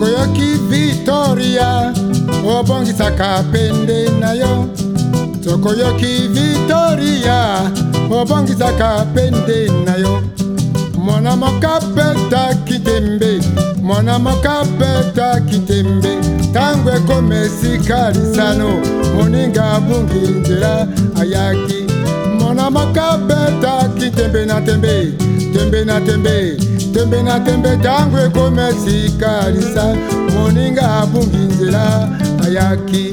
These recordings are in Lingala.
tokoyoki vitoria obongisaka pende na yo tokoyoki vitoria obongisaka pende na yo mwana moka peta kitembe mwana moka peta kitembe ntango ekoma esika lisano moninga abungi nzela ayaki mwana moka peta kitembe na tembe tembe na tembe tembe na tembe tangu ekomesikalisa moninga abungi nzela ayaki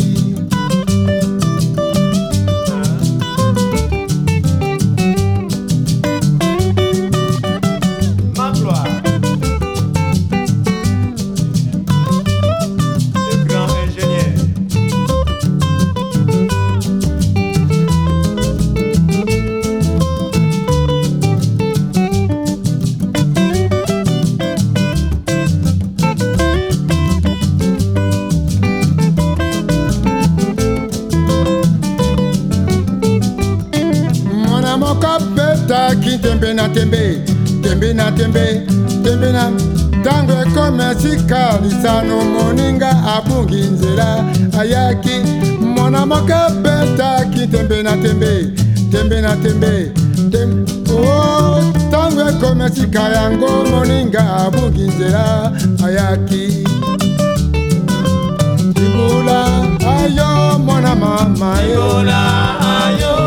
nani tembe na tembe tembe na tembe tembe na ntango ekomisika lisano moninga abungi nzela ayaki mwana moka petaki tembe na tembe tembe na tembe ntango oh, ekomisika yango moninga abungi nzela ayaki libula ayo mwana mama yo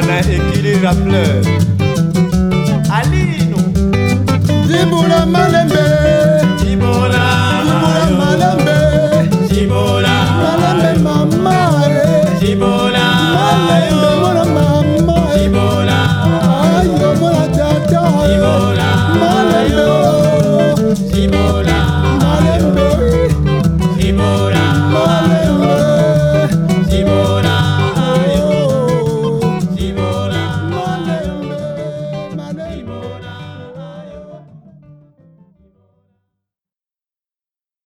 wana ekili rafleur alino dimbola malembe